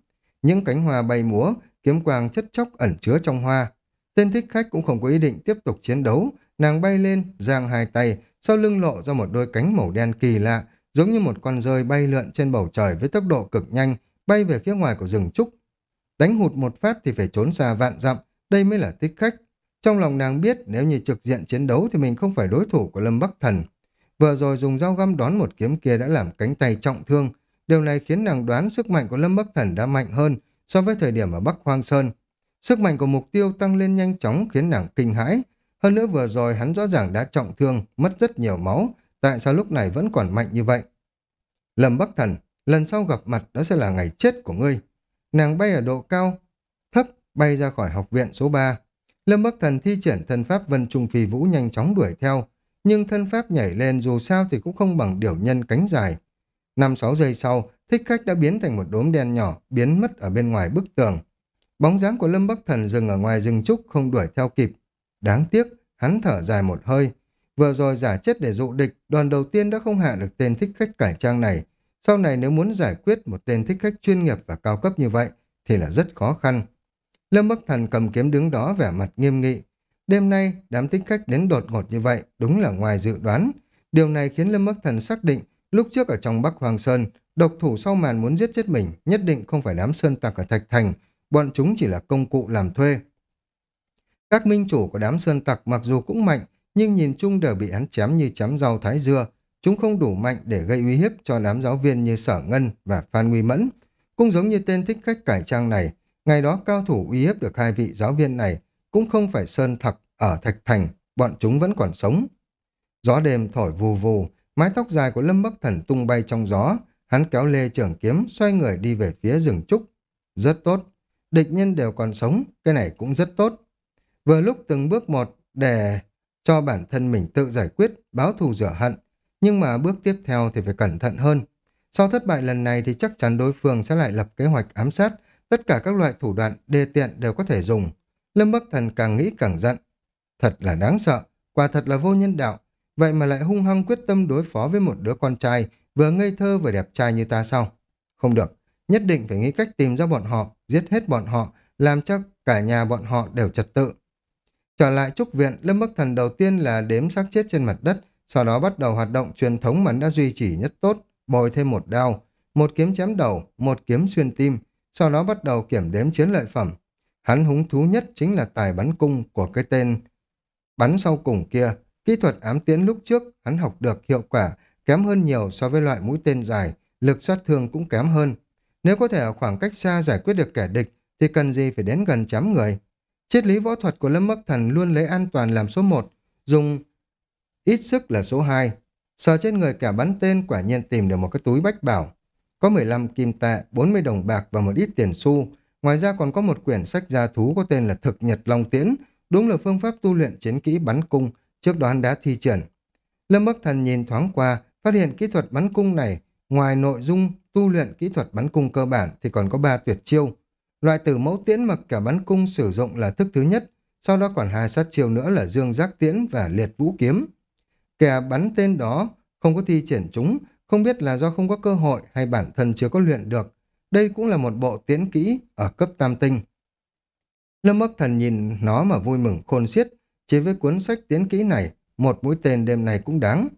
Những cánh hoa bay múa, kiếm quang chất chóc ẩn chứa trong hoa. Tên thích khách cũng không có ý định tiếp tục chiến đấu, nàng bay lên, giang hai tay, sau lưng lộ ra một đôi cánh màu đen kỳ lạ, giống như một con rơi bay lượn trên bầu trời với tốc độ cực nhanh, bay về phía ngoài của rừng trúc. Đánh hụt một phát thì phải trốn xa vạn dặm, đây mới là tích khách. Trong lòng nàng biết nếu như trực diện chiến đấu thì mình không phải đối thủ của Lâm Bắc Thần. Vừa rồi dùng dao găm đón một kiếm kia đã làm cánh tay trọng thương. Điều này khiến nàng đoán sức mạnh của Lâm Bắc Thần đã mạnh hơn so với thời điểm ở Bắc Hoang Sơn. Sức mạnh của mục tiêu tăng lên nhanh chóng khiến nàng kinh hãi. Hơn nữa vừa rồi hắn rõ ràng đã trọng thương, mất rất nhiều máu. Tại sao lúc này vẫn còn mạnh như vậy? Lâm Bắc Thần, lần sau gặp mặt đó sẽ là ngày chết của ngươi. Nàng bay ở độ cao, thấp, bay ra khỏi học viện số 3. Lâm Bắc Thần thi triển thân pháp Vân Trung Phi Vũ nhanh chóng đuổi theo, nhưng thân pháp nhảy lên dù sao thì cũng không bằng điểu nhân cánh dài. Năm sáu giây sau, thích khách đã biến thành một đốm đen nhỏ, biến mất ở bên ngoài bức tường. Bóng dáng của Lâm Bắc Thần dừng ở ngoài rừng trúc không đuổi theo kịp. Đáng tiếc, hắn thở dài một hơi. Vừa rồi giả chết để dụ địch, đoàn đầu tiên đã không hạ được tên thích khách cải trang này. Sau này nếu muốn giải quyết một tên thích khách chuyên nghiệp và cao cấp như vậy thì là rất khó khăn. Lâm Bắc Thần cầm kiếm đứng đó vẻ mặt nghiêm nghị. Đêm nay, đám thích khách đến đột ngột như vậy đúng là ngoài dự đoán. Điều này khiến Lâm Bắc Thần xác định lúc trước ở trong Bắc Hoàng Sơn, độc thủ sau màn muốn giết chết mình nhất định không phải đám sơn tặc ở Thạch Thành, bọn chúng chỉ là công cụ làm thuê. Các minh chủ của đám sơn tặc mặc dù cũng mạnh, nhưng nhìn chung đều bị hắn chém như chém rau thái dưa. Chúng không đủ mạnh để gây uy hiếp cho đám giáo viên như Sở Ngân và Phan Nguy Mẫn. Cũng giống như tên thích khách cải trang này, ngày đó cao thủ uy hiếp được hai vị giáo viên này, cũng không phải sơn thật ở Thạch Thành, bọn chúng vẫn còn sống. Gió đêm thổi vù vù, mái tóc dài của Lâm Bắc Thần tung bay trong gió, hắn kéo lê trường kiếm, xoay người đi về phía rừng trúc. Rất tốt, địch nhân đều còn sống, cái này cũng rất tốt. Vừa lúc từng bước một để cho bản thân mình tự giải quyết, báo thù rửa hận, nhưng mà bước tiếp theo thì phải cẩn thận hơn. Sau thất bại lần này thì chắc chắn đối phương sẽ lại lập kế hoạch ám sát, tất cả các loại thủ đoạn đề tiện đều có thể dùng. Lâm Bắc Thần càng nghĩ càng giận. Thật là đáng sợ, quả thật là vô nhân đạo, vậy mà lại hung hăng quyết tâm đối phó với một đứa con trai vừa ngây thơ vừa đẹp trai như ta sao? Không được, nhất định phải nghĩ cách tìm ra bọn họ, giết hết bọn họ, làm cho cả nhà bọn họ đều trật tự. Trở lại trúc viện, Lâm Bắc Thần đầu tiên là đếm xác chết trên mặt đất, sau đó bắt đầu hoạt động truyền thống mà đã duy trì nhất tốt, bồi thêm một đao, một kiếm chém đầu, một kiếm xuyên tim, sau đó bắt đầu kiểm đếm chiến lợi phẩm. Hắn húng thú nhất chính là tài bắn cung của cái tên bắn sau cùng kia. Kỹ thuật ám tiễn lúc trước hắn học được hiệu quả kém hơn nhiều so với loại mũi tên dài, lực sát thương cũng kém hơn. Nếu có thể ở khoảng cách xa giải quyết được kẻ địch thì cần gì phải đến gần chém người. Triết lý võ thuật của Lâm Bắc Thần luôn lấy an toàn làm số 1, dùng ít sức là số 2. Sờ trên người cả bắn tên quả nhiên tìm được một cái túi bách bảo. Có 15 kim tệ, 40 đồng bạc và một ít tiền xu. Ngoài ra còn có một quyển sách gia thú có tên là Thực Nhật Long Tiễn, đúng là phương pháp tu luyện chiến kỹ bắn cung, trước đó hắn đã thi triển. Lâm Bắc Thần nhìn thoáng qua, phát hiện kỹ thuật bắn cung này, ngoài nội dung tu luyện kỹ thuật bắn cung cơ bản thì còn có ba tuyệt chiêu. Loại tử mẫu tiễn mà cả bắn cung sử dụng là thức thứ nhất, sau đó còn hai sát chiêu nữa là dương giác tiễn và liệt vũ kiếm. Kẻ bắn tên đó không có thi triển chúng, không biết là do không có cơ hội hay bản thân chưa có luyện được. Đây cũng là một bộ tiễn kỹ ở cấp tam tinh. Lâm Bắc Thần nhìn nó mà vui mừng khôn xiết, chỉ với cuốn sách tiến kỹ này, một mũi tên đêm này cũng đáng.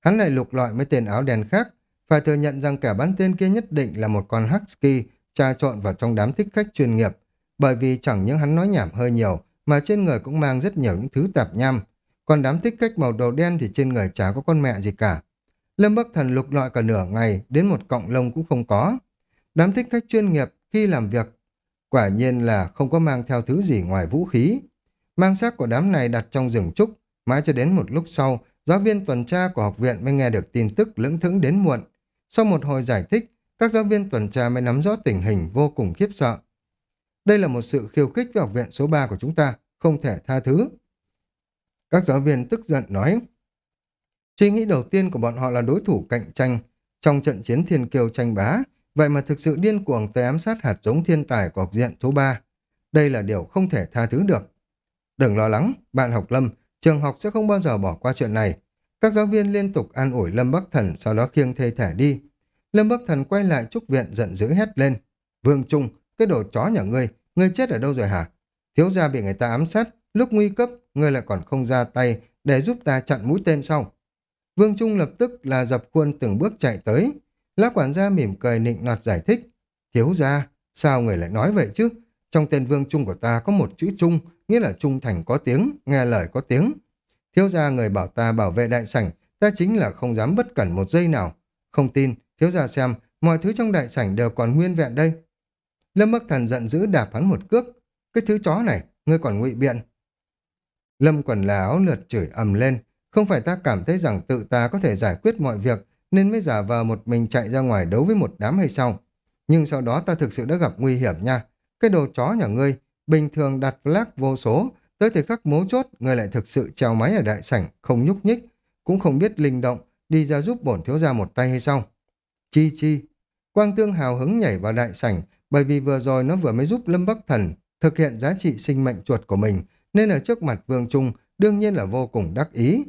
Hắn lại lục lọi mấy tên áo đen khác, phải thừa nhận rằng kẻ bắn tên kia nhất định là một con husky trà trộn vào trong đám thích khách chuyên nghiệp, bởi vì chẳng những hắn nói nhảm hơi nhiều, mà trên người cũng mang rất nhiều những thứ tạp nham. Còn đám thích khách màu đồ đen thì trên người chả có con mẹ gì cả. Lâm Bắc Thần lục lọi cả nửa ngày, đến một cọng lông cũng không có. Đám thích khách chuyên nghiệp khi làm việc, quả nhiên là không có mang theo thứ gì ngoài vũ khí. Mang xác của đám này đặt trong rừng trúc, mãi cho đến một lúc sau, giáo viên tuần tra của học viện mới nghe được tin tức lững thững đến muộn. Sau một hồi giải thích, các giáo viên tuần tra mới nắm rõ tình hình vô cùng khiếp sợ. Đây là một sự khiêu khích với học viện số 3 của chúng ta, không thể tha thứ. Các giáo viên tức giận nói, suy nghĩ đầu tiên của bọn họ là đối thủ cạnh tranh trong trận chiến thiên kiều tranh bá, vậy mà thực sự điên cuồng tới ám sát hạt giống thiên tài của học viện số 3. Đây là điều không thể tha thứ được. Đừng lo lắng, bạn học Lâm, trường học sẽ không bao giờ bỏ qua chuyện này. Các giáo viên liên tục an ủi Lâm Bắc Thần sau đó khiêng thê thể đi. Lâm Bắc Thần quay lại trúc viện giận dữ hét lên. Vương Trung, cái đồ chó nhà ngươi, ngươi chết ở đâu rồi hả? Thiếu gia bị người ta ám sát, lúc nguy cấp, ngươi lại còn không ra tay để giúp ta chặn mũi tên sau. Vương Trung lập tức là dập khuôn từng bước chạy tới. Lá quản gia mỉm cười nịnh nọt giải thích. Thiếu gia, sao người lại nói vậy chứ? Trong tên Vương Trung của ta có một chữ Trung, nghĩa là trung thành có tiếng, nghe lời có tiếng. Thiếu gia người bảo ta bảo vệ đại sảnh, ta chính là không dám bất cẩn một giây nào. Không tin, thiếu gia xem, mọi thứ trong đại sảnh đều còn nguyên vẹn đây. Lâm Bắc Thần giận dữ đạp hắn một cước. Cái thứ chó này, ngươi còn ngụy biện. Lâm quần là áo lượt chửi ầm lên. Không phải ta cảm thấy rằng tự ta có thể giải quyết mọi việc, nên mới giả vờ một mình chạy ra ngoài đấu với một đám hay sao. Nhưng sau đó ta thực sự đã gặp nguy hiểm nha. Cái đồ chó nhà ngươi, bình thường đặt flag vô số, tới thời khắc mấu chốt, ngươi lại thực sự treo máy ở đại sảnh, không nhúc nhích, cũng không biết linh động, đi ra giúp bổn thiếu gia một tay hay sao. Chi chi. Quang Tương hào hứng nhảy vào đại sảnh, bởi vì vừa rồi nó vừa mới giúp Lâm Bắc Thần thực hiện giá trị sinh mệnh chuột của mình, nên ở trước mặt Vương Trung đương nhiên là vô cùng đắc ý.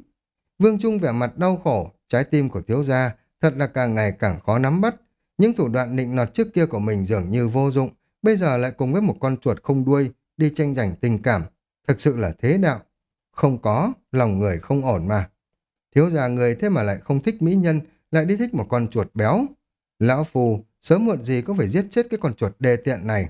Vương Trung vẻ mặt đau khổ, trái tim của thiếu gia thật là càng ngày càng khó nắm bắt. Những thủ đoạn nịnh nọt trước kia của mình dường như vô dụng, bây giờ lại cùng với một con chuột không đuôi, đi tranh giành tình cảm. Thực sự là thế đạo. Không có, lòng người không ổn mà. Thiếu gia người thế mà lại không thích mỹ nhân, lại đi thích một con chuột béo. Lão phù, sớm muộn gì cũng phải giết chết cái con chuột đề tiện này.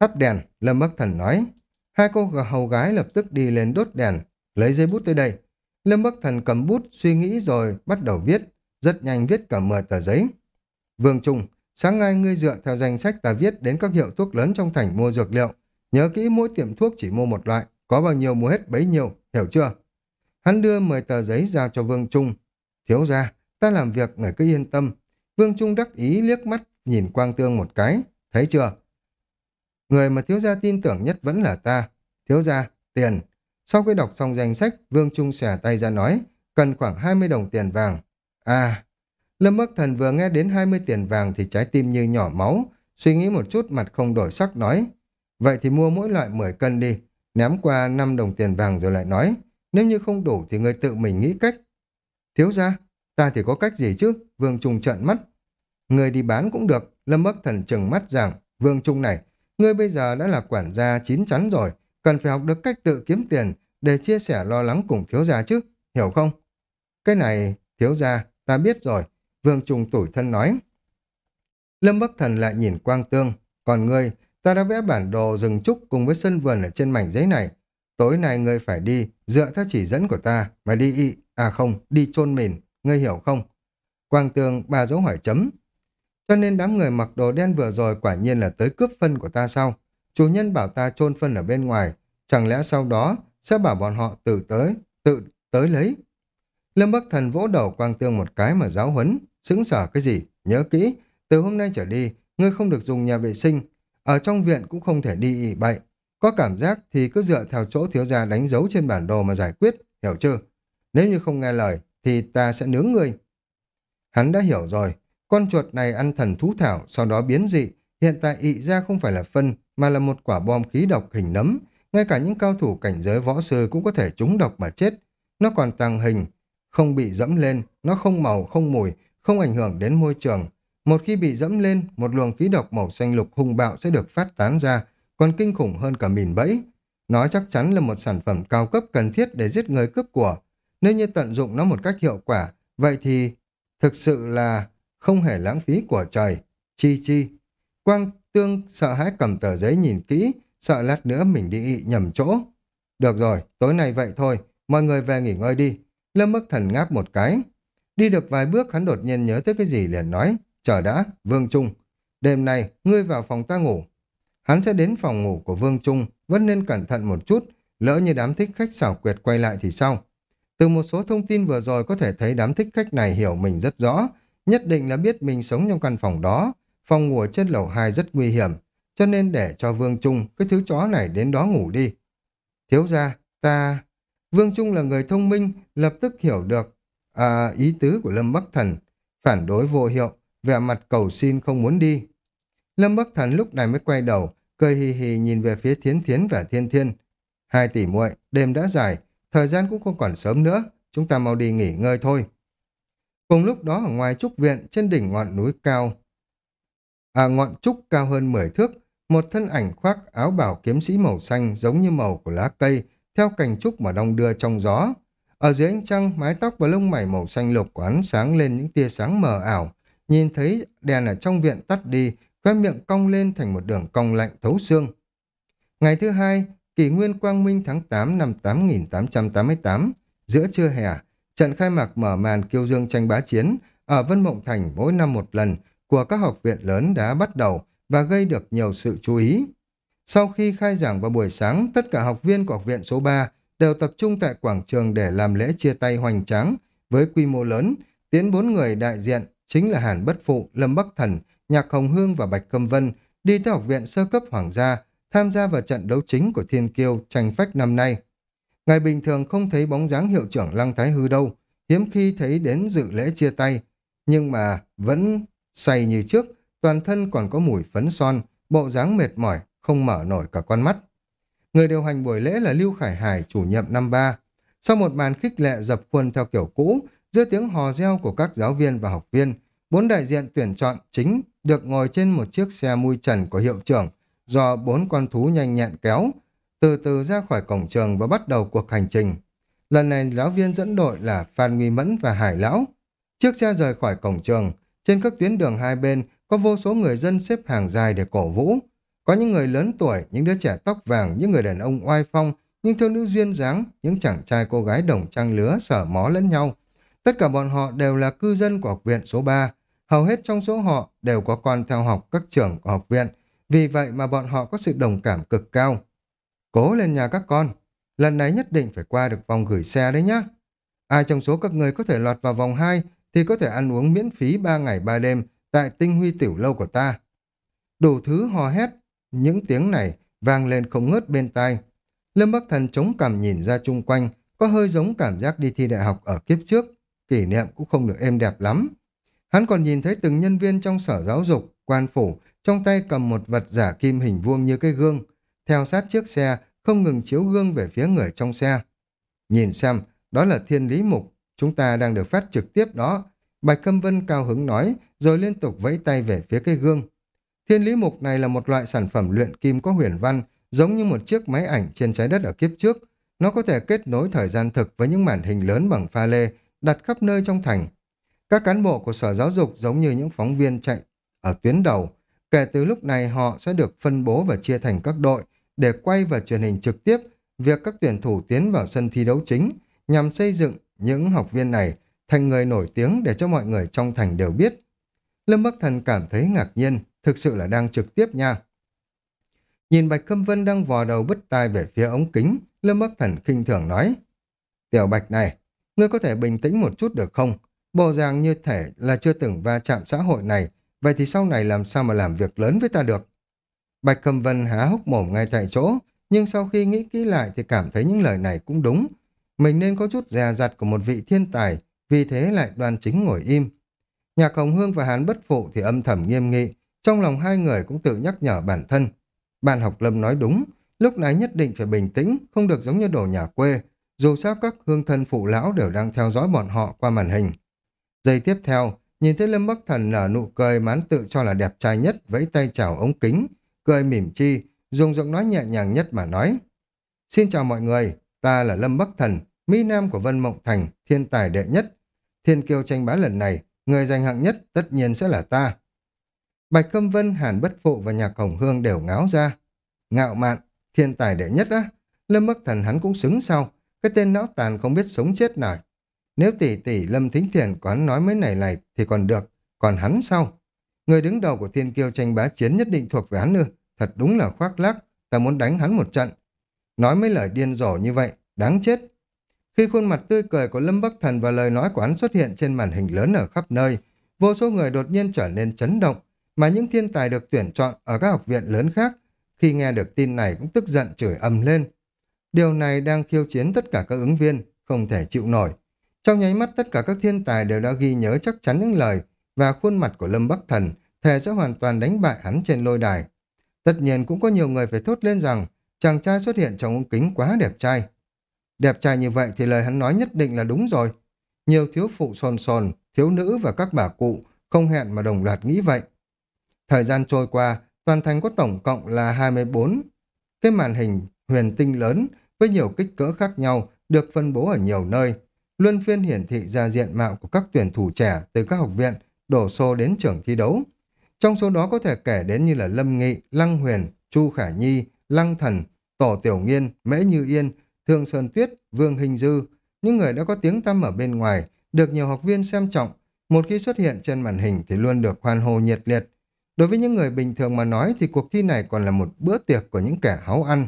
Thắp đèn, Lâm Bắc Thần nói. Hai cô hầu gái lập tức đi lên đốt đèn, lấy giấy bút tới đây. Lâm Bắc Thần cầm bút, suy nghĩ rồi bắt đầu viết, rất nhanh viết cả 10 tờ giấy. Vương Trung, sáng nay ngươi dựa theo danh sách ta viết đến các hiệu thuốc lớn trong thành mua dược liệu. Nhớ kỹ mỗi tiệm thuốc chỉ mua một loại, có bao nhiêu mua hết bấy nhiêu, hiểu chưa? Hắn đưa 10 tờ giấy ra cho Vương Trung. Thiếu ra, ta làm việc người cứ yên tâm. Vương Trung đắc ý liếc mắt nhìn Quang Tương một cái. Thấy chưa? Người mà thiếu gia tin tưởng nhất vẫn là ta. Thiếu gia, tiền. Sau khi đọc xong danh sách, Vương Trung xẻ tay ra nói, cần khoảng 20 đồng tiền vàng. À, Lâm Bắc Thần vừa nghe đến 20 tiền vàng thì trái tim như nhỏ máu, suy nghĩ một chút mặt không đổi sắc nói. Vậy thì mua mỗi loại 10 cân đi, ném qua 5 đồng tiền vàng rồi lại nói, nếu như không đủ thì người tự mình nghĩ cách. Thiếu ra, ta thì có cách gì chứ? Vương Trung trợn mắt. Người đi bán cũng được, Lâm Bắc Thần trừng mắt rằng, Vương Trung này, ngươi bây giờ đã là quản gia chín chắn rồi, cần phải học được cách tự kiếm tiền để chia sẻ lo lắng cùng thiếu gia chứ, hiểu không? Cái này, thiếu gia, ta biết rồi, Vương Trung tủi thân nói. Lâm Bắc Thần lại nhìn Quang Tương, còn ngươi, ta đã vẽ bản đồ rừng trúc cùng với sân vườn ở trên mảnh giấy này. Tối nay ngươi phải đi, dựa theo chỉ dẫn của ta, mà đi y, à không, đi chôn mình ngươi hiểu không? Quang tường ba dấu hỏi chấm. Cho nên đám người mặc đồ đen vừa rồi quả nhiên là tới cướp phân của ta sao? Chủ nhân bảo ta chôn phân ở bên ngoài, chẳng lẽ sau đó sẽ bảo bọn họ tự tới, tự tới lấy? Lâm Bắc Thần vỗ đầu Quang Tương một cái mà giáo huấn, xứng sở cái gì? Nhớ kỹ, từ hôm nay trở đi, ngươi không được dùng nhà vệ sinh. Ở trong viện cũng không thể đi ị bậy. Có cảm giác thì cứ dựa theo chỗ thiếu gia đánh dấu trên bản đồ mà giải quyết, hiểu chưa? Nếu như không nghe lời, thì ta sẽ nướng ngươi. Hắn đã hiểu rồi, con chuột này ăn thần thú thảo, sau đó biến dị. Hiện tại ị ra không phải là phân, mà là một quả bom khí độc hình nấm. Ngay cả những cao thủ cảnh giới võ sư cũng có thể trúng độc mà chết. Nó còn tàng hình, không bị dẫm lên, nó không màu, không mùi, không ảnh hưởng đến môi trường. Một khi bị dẫm lên, một luồng khí độc màu xanh lục hung bạo sẽ được phát tán ra, còn kinh khủng hơn cả mìn bẫy. Nó chắc chắn là một sản phẩm cao cấp cần thiết để giết người cướp của. Nếu như tận dụng nó một cách hiệu quả, vậy thì thực sự là không hề lãng phí của trời. Chi chi. Quang tương sợ hãi cầm tờ giấy nhìn kỹ, sợ lát nữa mình đi ị nhầm chỗ. Được rồi, tối nay vậy thôi, mọi người về nghỉ ngơi đi. Lâm Bắc Thần ngáp một cái. Đi được vài bước hắn đột nhiên nhớ tới cái gì liền nói, chờ đã, Vương Trung, đêm nay ngươi vào phòng ta ngủ. Hắn sẽ đến phòng ngủ của Vương Trung, vẫn nên cẩn thận một chút, lỡ như đám thích khách xảo quyệt quay lại thì sao? Từ một số thông tin vừa rồi có thể thấy đám thích khách này hiểu mình rất rõ, nhất định là biết mình sống trong căn phòng đó, phòng ngủ trên lầu 2 rất nguy hiểm, cho nên để cho Vương Trung cái thứ chó này đến đó ngủ đi. Thiếu ra, ta... Vương Trung là người thông minh, lập tức hiểu được À, ý tứ của Lâm Bắc Thần, phản đối vô hiệu, vẻ mặt cầu xin không muốn đi. Lâm Bắc Thần lúc này mới quay đầu, cười hì hì nhìn về phía Thiến Thiến và Thiên Thiên. Hai tỷ muội, đêm đã dài, thời gian cũng không còn sớm nữa, chúng ta mau đi nghỉ ngơi thôi. Cùng lúc đó ở ngoài trúc viện, trên đỉnh ngọn núi cao, à ngọn trúc cao hơn 10 thước, một thân ảnh khoác áo bảo kiếm sĩ màu xanh giống như màu của lá cây, theo cành trúc mà đông đưa trong gió. Ở dưới ánh trăng, mái tóc và lông mày màu xanh lục của hắn sáng lên những tia sáng mờ ảo. Nhìn thấy đèn ở trong viện tắt đi, khoe miệng cong lên thành một đường cong lạnh thấu xương. Ngày thứ hai, kỷ nguyên quang minh tháng 8 năm 8888, giữa trưa hè, trận khai mạc mở màn kiêu dương tranh bá chiến ở Vân Mộng Thành mỗi năm một lần của các học viện lớn đã bắt đầu và gây được nhiều sự chú ý. Sau khi khai giảng vào buổi sáng, tất cả học viên của học viện số 3 đều tập trung tại quảng trường để làm lễ chia tay hoành tráng với quy mô lớn, tiến bốn người đại diện chính là Hàn Bất Phụ, Lâm Bắc Thần, Nhạc Hồng Hương và Bạch Câm Vân đi tới học viện sơ cấp Hoàng gia tham gia vào trận đấu chính của Thiên Kiêu tranh phách năm nay. Ngày bình thường không thấy bóng dáng hiệu trưởng Lăng Thái Hư đâu, hiếm khi thấy đến dự lễ chia tay, nhưng mà vẫn say như trước, toàn thân còn có mùi phấn son, bộ dáng mệt mỏi, không mở nổi cả con mắt. Người điều hành buổi lễ là Lưu Khải Hải, chủ nhiệm năm ba. Sau một màn khích lệ dập khuôn theo kiểu cũ, giữa tiếng hò reo của các giáo viên và học viên, bốn đại diện tuyển chọn chính được ngồi trên một chiếc xe mui trần của hiệu trưởng do bốn con thú nhanh nhẹn kéo, từ từ ra khỏi cổng trường và bắt đầu cuộc hành trình. Lần này giáo viên dẫn đội là Phan Nguy Mẫn và Hải Lão. Chiếc xe rời khỏi cổng trường, trên các tuyến đường hai bên có vô số người dân xếp hàng dài để cổ vũ. Có những người lớn tuổi, những đứa trẻ tóc vàng, những người đàn ông oai phong, những thiếu nữ duyên dáng, những chàng trai cô gái đồng trang lứa sở mó lẫn nhau. Tất cả bọn họ đều là cư dân của học viện số 3. Hầu hết trong số họ đều có con theo học các trường của học viện. Vì vậy mà bọn họ có sự đồng cảm cực cao. Cố lên nhà các con. Lần này nhất định phải qua được vòng gửi xe đấy nhá. Ai trong số các người có thể lọt vào vòng 2 thì có thể ăn uống miễn phí 3 ngày 3 đêm tại tinh huy tiểu lâu của ta. Đủ thứ hò hét, những tiếng này vang lên không ngớt bên tai. Lâm Bắc Thần chống cảm nhìn ra chung quanh, có hơi giống cảm giác đi thi đại học ở kiếp trước, kỷ niệm cũng không được êm đẹp lắm. Hắn còn nhìn thấy từng nhân viên trong sở giáo dục, quan phủ, trong tay cầm một vật giả kim hình vuông như cái gương, theo sát chiếc xe, không ngừng chiếu gương về phía người trong xe. Nhìn xem, đó là thiên lý mục, chúng ta đang được phát trực tiếp đó. Bạch Câm Vân cao hứng nói, rồi liên tục vẫy tay về phía cái gương. Thiên lý mục này là một loại sản phẩm luyện kim có huyền văn, giống như một chiếc máy ảnh trên trái đất ở kiếp trước. Nó có thể kết nối thời gian thực với những màn hình lớn bằng pha lê, đặt khắp nơi trong thành. Các cán bộ của Sở Giáo dục giống như những phóng viên chạy ở tuyến đầu. Kể từ lúc này họ sẽ được phân bố và chia thành các đội để quay và truyền hình trực tiếp việc các tuyển thủ tiến vào sân thi đấu chính nhằm xây dựng những học viên này thành người nổi tiếng để cho mọi người trong thành đều biết. Lâm Bắc Thần cảm thấy ngạc nhiên, thực sự là đang trực tiếp nha. Nhìn Bạch Khâm Vân đang vò đầu bứt tai về phía ống kính, Lâm Bắc Thần khinh thường nói. Tiểu Bạch này, ngươi có thể bình tĩnh một chút được không? Bộ dạng như thể là chưa từng va chạm xã hội này, vậy thì sau này làm sao mà làm việc lớn với ta được? Bạch cầm Vân há hốc mồm ngay tại chỗ, nhưng sau khi nghĩ kỹ lại thì cảm thấy những lời này cũng đúng. Mình nên có chút dè dặt của một vị thiên tài, vì thế lại đoan chính ngồi im. Nhạc Hồng Hương và Hán Bất Phụ thì âm thầm nghiêm nghị, trong lòng hai người cũng tự nhắc nhở bản thân. Bạn học lâm nói đúng, lúc này nhất định phải bình tĩnh, không được giống như đồ nhà quê, dù sao các hương thân phụ lão đều đang theo dõi bọn họ qua màn hình. Giây tiếp theo, nhìn thấy Lâm Bắc Thần nở nụ cười mán tự cho là đẹp trai nhất vẫy tay chào ống kính, cười mỉm chi, dùng giọng nói nhẹ nhàng nhất mà nói. Xin chào mọi người, ta là Lâm Bắc Thần, Mỹ Nam của Vân Mộng Thành, thiên tài đệ nhất. Thiên kiêu tranh bá lần này, người giành hạng nhất tất nhiên sẽ là ta. Bạch Câm Vân, Hàn Bất Phụ và Nhạc Hồng Hương đều ngáo ra. Ngạo mạn, thiên tài đệ nhất á. Lâm Bắc Thần hắn cũng xứng sau Cái tên não tàn không biết sống chết nào. Nếu tỷ tỷ Lâm Thính Thiền có nói mấy này này thì còn được. Còn hắn sao? Người đứng đầu của thiên kiêu tranh bá chiến nhất định thuộc về hắn ư. Thật đúng là khoác lác. Ta muốn đánh hắn một trận. Nói mấy lời điên rồ như vậy, đáng chết. Khi khuôn mặt tươi cười của Lâm Bắc Thần và lời nói của hắn xuất hiện trên màn hình lớn ở khắp nơi, vô số người đột nhiên trở nên chấn động, mà những thiên tài được tuyển chọn ở các học viện lớn khác, khi nghe được tin này cũng tức giận chửi ầm lên. Điều này đang khiêu chiến tất cả các ứng viên, không thể chịu nổi. Trong nháy mắt tất cả các thiên tài đều đã ghi nhớ chắc chắn những lời và khuôn mặt của Lâm Bắc Thần, thề sẽ hoàn toàn đánh bại hắn trên lôi đài. Tất nhiên cũng có nhiều người phải thốt lên rằng chàng trai xuất hiện trong ống kính quá đẹp trai. Đẹp trai như vậy thì lời hắn nói nhất định là đúng rồi. Nhiều thiếu phụ sồn sồn, thiếu nữ và các bà cụ không hẹn mà đồng loạt nghĩ vậy. Thời gian trôi qua, toàn thành có tổng cộng là 24 cái màn hình huyền tinh lớn với nhiều kích cỡ khác nhau được phân bố ở nhiều nơi. Luân phiên hiển thị ra diện mạo của các tuyển thủ trẻ từ các học viện đổ xô đến trường thi đấu. Trong số đó có thể kể đến như là Lâm Nghị, Lăng Huyền, Chu Khả Nhi, Lăng Thần, Tổ Tiểu Nghiên, Mễ Như Yên, Thương Sơn Tuyết, Vương Hình Dư, những người đã có tiếng tăm ở bên ngoài, được nhiều học viên xem trọng, một khi xuất hiện trên màn hình thì luôn được hoan hô nhiệt liệt. Đối với những người bình thường mà nói thì cuộc thi này còn là một bữa tiệc của những kẻ háu ăn.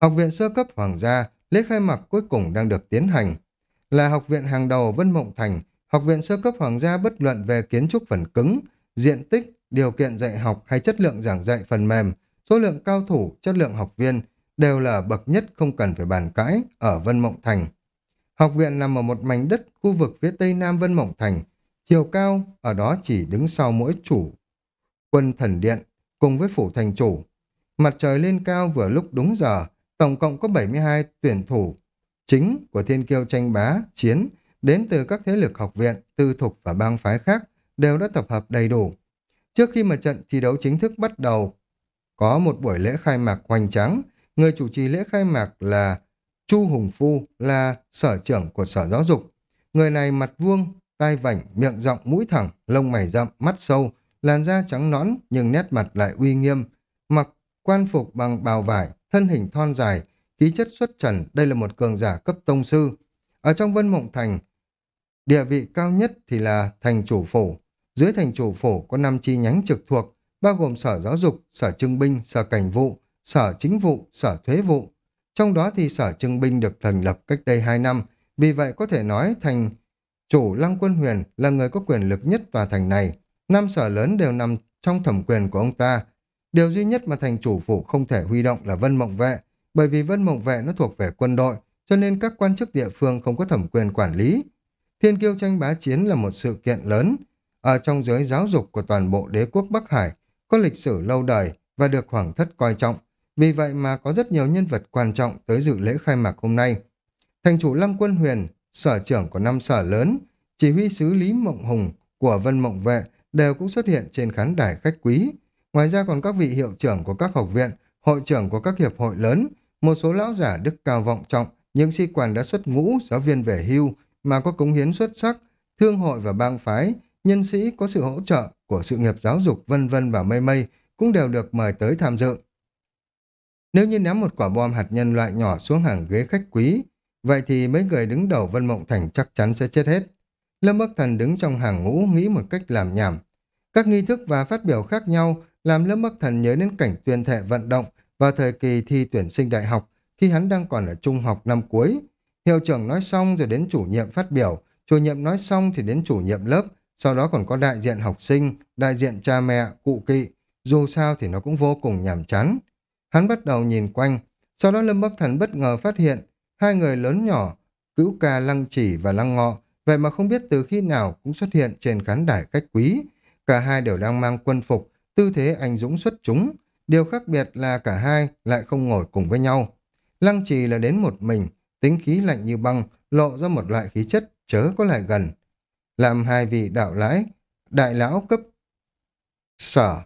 Học viện sơ cấp Hoàng gia, lễ khai mạc cuối cùng đang được tiến hành. Là học viện hàng đầu Vân Mộng Thành, học viện sơ cấp Hoàng gia bất luận về kiến trúc phần cứng, diện tích, điều kiện dạy học hay chất lượng giảng dạy phần mềm, số lượng cao thủ, chất lượng học viên đều là bậc nhất không cần phải bàn cãi ở Vân Mộng Thành. Học viện nằm ở một mảnh đất khu vực phía tây nam Vân Mộng Thành, chiều cao ở đó chỉ đứng sau mỗi chủ quân thần điện cùng với phủ thành chủ. Mặt trời lên cao vừa lúc đúng giờ, tổng cộng có 72 tuyển thủ chính của thiên kiêu tranh bá, chiến đến từ các thế lực học viện, tư thục và bang phái khác đều đã tập hợp đầy đủ. Trước khi mà trận thi đấu chính thức bắt đầu, có một buổi lễ khai mạc hoành tráng, người chủ trì lễ khai mạc là Chu Hùng Phu, là sở trưởng của sở giáo dục. Người này mặt vuông, tai vảnh, miệng rộng, mũi thẳng, lông mày rậm, mắt sâu, làn da trắng nõn nhưng nét mặt lại uy nghiêm, mặc quan phục bằng bào vải, thân hình thon dài, khí chất xuất trần, đây là một cường giả cấp tông sư. Ở trong Vân Mộng Thành, địa vị cao nhất thì là thành chủ phủ. Dưới thành chủ phủ có 5 chi nhánh trực thuộc, bao gồm sở giáo dục, sở trưng binh, sở cảnh vụ, sở chính vụ, sở thuế vụ. Trong đó thì sở trưng binh được thành lập cách đây 2 năm, vì vậy có thể nói thành chủ Lăng Quân Huyền là người có quyền lực nhất tòa thành này. Năm sở lớn đều nằm trong thẩm quyền của ông ta. Điều duy nhất mà thành chủ phủ không thể huy động là Vân Mộng Vệ, bởi vì Vân Mộng Vệ nó thuộc về quân đội, cho nên các quan chức địa phương không có thẩm quyền quản lý. Thiên kiêu tranh bá chiến là một sự kiện lớn. Ở trong giới giáo dục của toàn bộ đế quốc Bắc Hải, có lịch sử lâu đời và được hoàng thất coi trọng. Vì vậy mà có rất nhiều nhân vật quan trọng tới dự lễ khai mạc hôm nay. Thành chủ Lăng Quân Huyền, sở trưởng của năm sở lớn, chỉ huy sứ Lý Mộng Hùng của Vân Mộng Vệ đều cũng xuất hiện trên khán đài khách quý. Ngoài ra còn các vị hiệu trưởng của các học viện, hội trưởng của các hiệp hội lớn, một số lão giả đức cao vọng trọng, những sĩ quan đã xuất ngũ, giáo viên về hưu mà có cống hiến xuất sắc, thương hội và bang phái, nhân sĩ có sự hỗ trợ của sự nghiệp giáo dục vân vân và mây mây cũng đều được mời tới tham dự. Nếu như ném một quả bom hạt nhân loại nhỏ xuống hàng ghế khách quý, vậy thì mấy người đứng đầu Vân Mộng Thành chắc chắn sẽ chết hết. Lâm Bắc Thần đứng trong hàng ngũ nghĩ một cách làm nhảm. Các nghi thức và phát biểu khác nhau làm Lâm Bắc Thần nhớ đến cảnh tuyên thệ vận động vào thời kỳ thi tuyển sinh đại học khi hắn đang còn ở trung học năm cuối. Hiệu trưởng nói xong rồi đến chủ nhiệm phát biểu, chủ nhiệm nói xong thì đến chủ nhiệm lớp, sau đó còn có đại diện học sinh, đại diện cha mẹ, cụ kỵ, dù sao thì nó cũng vô cùng nhàm chán. Hắn bắt đầu nhìn quanh, sau đó Lâm Bắc Thần bất ngờ phát hiện hai người lớn nhỏ, cữu ca lăng chỉ và lăng ngọ, vậy mà không biết từ khi nào cũng xuất hiện trên khán đài khách quý. Cả hai đều đang mang quân phục, tư thế anh dũng xuất chúng. Điều khác biệt là cả hai lại không ngồi cùng với nhau. Lăng trì là đến một mình, tính khí lạnh như băng, lộ ra một loại khí chất chớ có lại gần. Làm hai vị đạo lãi, đại lão cấp sở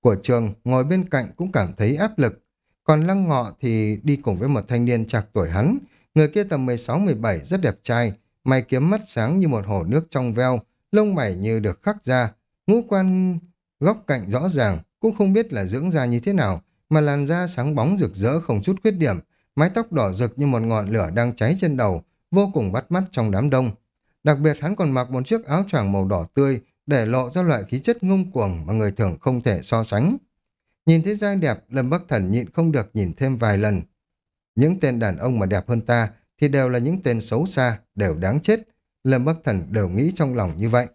của trường ngồi bên cạnh cũng cảm thấy áp lực. Còn lăng ngọ thì đi cùng với một thanh niên trạc tuổi hắn. Người kia tầm 16-17 rất đẹp trai, mày kiếm mắt sáng như một hồ nước trong veo, lông mày như được khắc ra, ngũ quan góc cạnh rõ ràng, cũng không biết là dưỡng da như thế nào, mà làn da sáng bóng rực rỡ không chút khuyết điểm, mái tóc đỏ rực như một ngọn lửa đang cháy trên đầu, vô cùng bắt mắt trong đám đông. Đặc biệt hắn còn mặc một chiếc áo choàng màu đỏ tươi, để lộ ra loại khí chất ngông cuồng mà người thường không thể so sánh. Nhìn thấy giai đẹp, Lâm Bắc Thần nhịn không được nhìn thêm vài lần. Những tên đàn ông mà đẹp hơn ta thì đều là những tên xấu xa, đều đáng chết. Lâm Bắc Thần đều nghĩ trong lòng như vậy.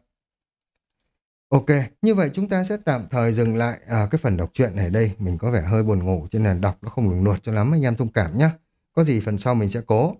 Ok, như vậy chúng ta sẽ tạm thời dừng lại à, cái phần đọc truyện này đây. Mình có vẻ hơi buồn ngủ cho nên đọc nó không được nuột cho lắm anh em thông cảm nhé. Có gì phần sau mình sẽ cố.